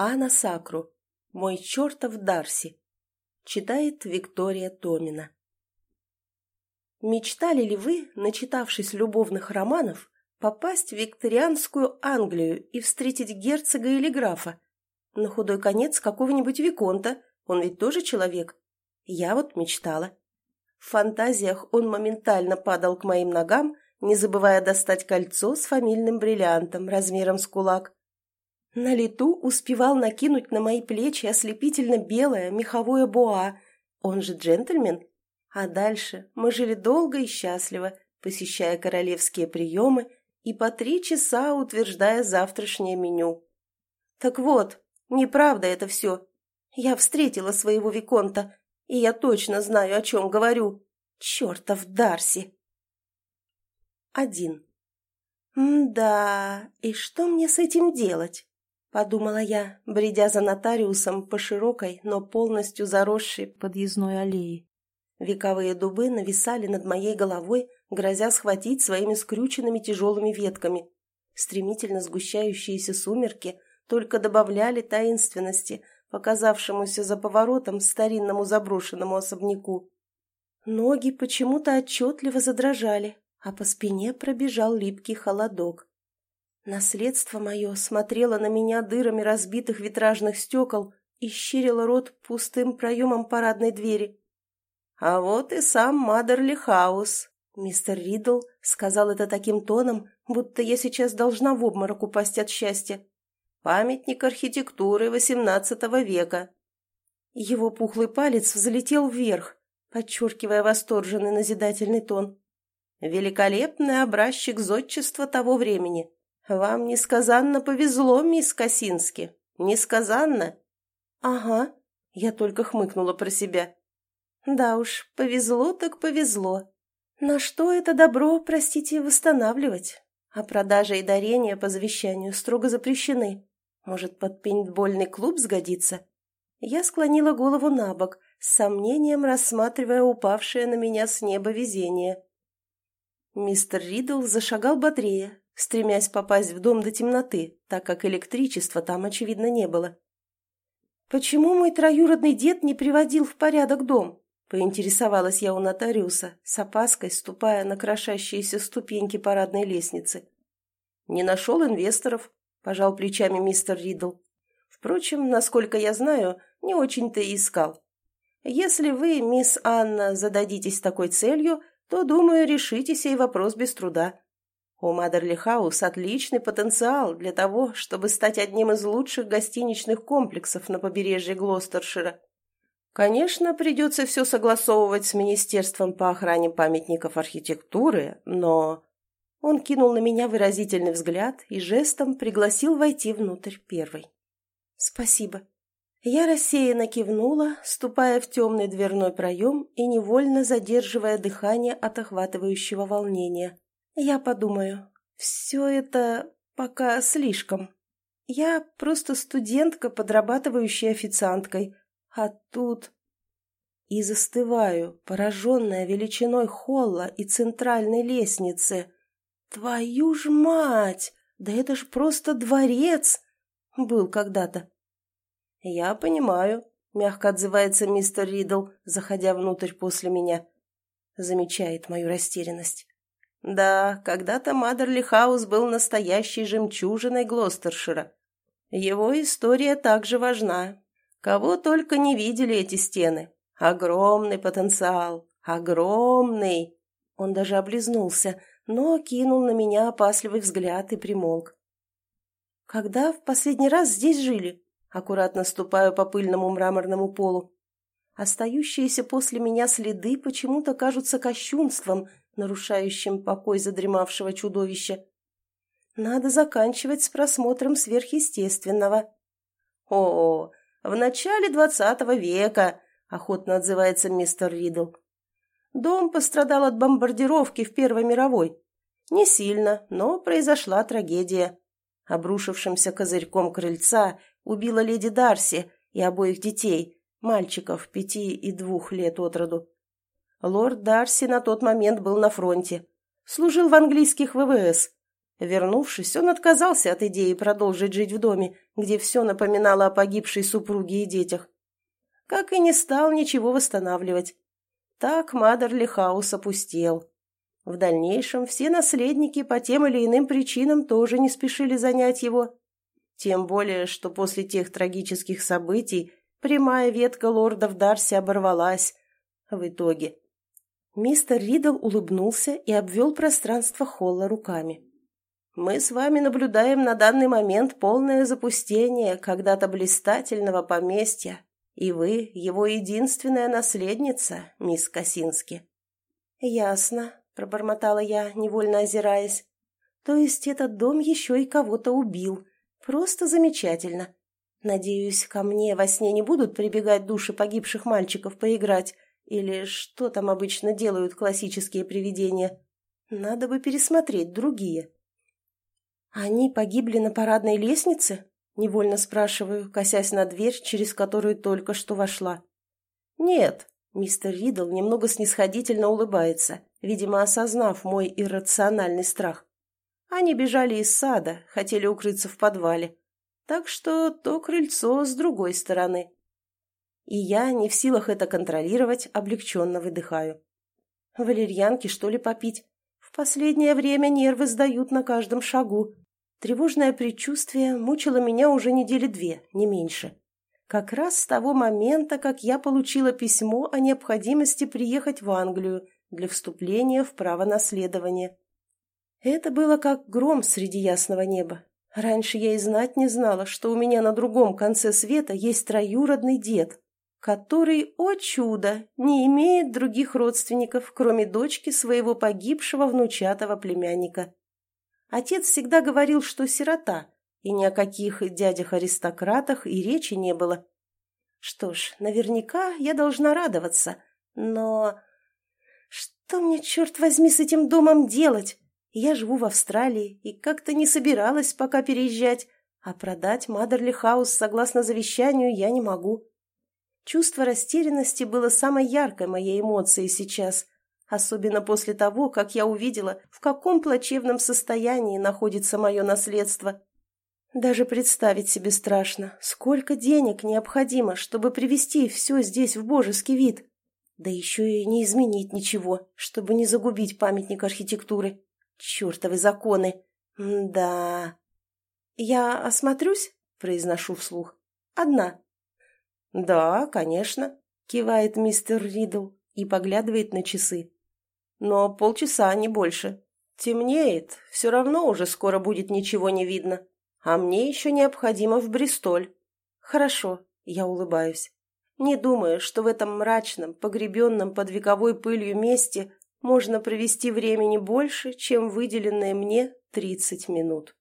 Анна Сакру. Мой чертов Дарси. Читает Виктория Томина. Мечтали ли вы, начитавшись любовных романов, попасть в викторианскую Англию и встретить герцога или графа? На худой конец какого-нибудь виконта, он ведь тоже человек. Я вот мечтала. В фантазиях он моментально падал к моим ногам, не забывая достать кольцо с фамильным бриллиантом размером с кулак. На лету успевал накинуть на мои плечи ослепительно белое меховое боа, он же джентльмен. А дальше мы жили долго и счастливо, посещая королевские приемы и по три часа утверждая завтрашнее меню. Так вот, неправда это все. Я встретила своего Виконта, и я точно знаю, о чем говорю. Чертов Дарси! Один. «М-да, и что мне с этим делать?» — подумала я, бредя за нотариусом по широкой, но полностью заросшей подъездной аллее. Вековые дубы нависали над моей головой, грозя схватить своими скрюченными тяжелыми ветками. Стремительно сгущающиеся сумерки только добавляли таинственности, показавшемуся за поворотом старинному заброшенному особняку. Ноги почему-то отчетливо задрожали, а по спине пробежал липкий холодок. Наследство мое смотрело на меня дырами разбитых витражных стекол и щерило рот пустым проемом парадной двери. «А вот и сам Мадерли Хаус», — мистер Ридл сказал это таким тоном, будто я сейчас должна в обморок упасть от счастья. «Памятник архитектуры XVIII века». Его пухлый палец взлетел вверх, подчеркивая восторженный назидательный тон. «Великолепный образчик зодчества того времени. «Вам несказанно повезло, мисс Косински. Несказанно?» «Ага», — я только хмыкнула про себя. «Да уж, повезло так повезло. На что это добро, простите, восстанавливать? А продажа и дарение по завещанию строго запрещены. Может, под пейнтбольный клуб сгодится?» Я склонила голову на бок, с сомнением рассматривая упавшее на меня с неба везение. Мистер Ридл зашагал бодрее, стремясь попасть в дом до темноты, так как электричества там, очевидно, не было. «Почему мой троюродный дед не приводил в порядок дом?» — поинтересовалась я у нотариуса, с опаской ступая на крошащиеся ступеньки парадной лестницы. «Не нашел инвесторов», — пожал плечами мистер Ридл. «Впрочем, насколько я знаю, не очень-то и искал. Если вы, мисс Анна, зададитесь такой целью, то, думаю, решите сей вопрос без труда. У Мадерли Хаус отличный потенциал для того, чтобы стать одним из лучших гостиничных комплексов на побережье Глостершира. Конечно, придется все согласовывать с Министерством по охране памятников архитектуры, но... Он кинул на меня выразительный взгляд и жестом пригласил войти внутрь первой. «Спасибо». Я рассеянно кивнула, ступая в темный дверной проем и невольно задерживая дыхание от охватывающего волнения. Я подумаю. Все это пока слишком. Я просто студентка, подрабатывающая официанткой. А тут... И застываю, пораженная величиной холла и центральной лестницы. Твою ж мать! Да это ж просто дворец! Был когда-то. Я понимаю, мягко отзывается мистер Ридл, заходя внутрь после меня. Замечает мою растерянность. Да, когда-то Мадерли Хаус был настоящей жемчужиной Глостершира. Его история также важна. Кого только не видели эти стены. Огромный потенциал. Огромный. Он даже облизнулся, но кинул на меня опасливый взгляд и примолк. «Когда в последний раз здесь жили?» Аккуратно ступаю по пыльному мраморному полу. Остающиеся после меня следы почему-то кажутся кощунством, нарушающим покой задремавшего чудовища. Надо заканчивать с просмотром сверхъестественного. «О, в начале двадцатого века», — охотно отзывается мистер Ридл. «Дом пострадал от бомбардировки в Первой мировой. Не сильно, но произошла трагедия. Обрушившимся козырьком крыльца убила леди Дарси и обоих детей, мальчиков пяти и двух лет от роду. Лорд Дарси на тот момент был на фронте. Служил в английских ВВС. Вернувшись, он отказался от идеи продолжить жить в доме, где все напоминало о погибшей супруге и детях. Как и не стал ничего восстанавливать. Так Мадерли Хаус опустел. В дальнейшем все наследники по тем или иным причинам тоже не спешили занять его. Тем более, что после тех трагических событий прямая ветка лордов Дарси оборвалась. В итоге. Мистер Ридл улыбнулся и обвел пространство холла руками. Мы с вами наблюдаем на данный момент полное запустение когда-то блистательного поместья, и вы его единственная наследница, мисс Косински». «Ясно», — пробормотала я, невольно озираясь. «То есть этот дом еще и кого-то убил. Просто замечательно. Надеюсь, ко мне во сне не будут прибегать души погибших мальчиков поиграть, или что там обычно делают классические привидения. Надо бы пересмотреть другие». «Они погибли на парадной лестнице?» — невольно спрашиваю, косясь на дверь, через которую только что вошла. «Нет», — мистер Ридл немного снисходительно улыбается, видимо, осознав мой иррациональный страх. «Они бежали из сада, хотели укрыться в подвале. Так что то крыльцо с другой стороны». И я, не в силах это контролировать, облегченно выдыхаю. «Валерьянки, что ли, попить?» В последнее время нервы сдают на каждом шагу. Тревожное предчувствие мучило меня уже недели две, не меньше. Как раз с того момента, как я получила письмо о необходимости приехать в Англию для вступления в право наследования. Это было как гром среди ясного неба. Раньше я и знать не знала, что у меня на другом конце света есть троюродный дед, который, о чудо, не имеет других родственников, кроме дочки своего погибшего внучатого племянника. Отец всегда говорил, что сирота, и ни о каких дядях-аристократах и речи не было. Что ж, наверняка я должна радоваться, но... Что мне, черт возьми, с этим домом делать? Я живу в Австралии и как-то не собиралась пока переезжать, а продать Мадерли Хаус согласно завещанию я не могу. Чувство растерянности было самой яркой моей эмоцией сейчас, особенно после того, как я увидела, в каком плачевном состоянии находится мое наследство. Даже представить себе страшно, сколько денег необходимо, чтобы привести все здесь в божеский вид. Да еще и не изменить ничего, чтобы не загубить памятник архитектуры. Чертовы законы! Да. «Я осмотрюсь?» – произношу вслух. «Одна». «Да, конечно», — кивает мистер Ридл и поглядывает на часы. «Но полчаса, не больше. Темнеет, все равно уже скоро будет ничего не видно. А мне еще необходимо в Бристоль». «Хорошо», — я улыбаюсь. Не думаю, что в этом мрачном, погребенном под вековой пылью месте можно провести времени больше, чем выделенные мне тридцать минут.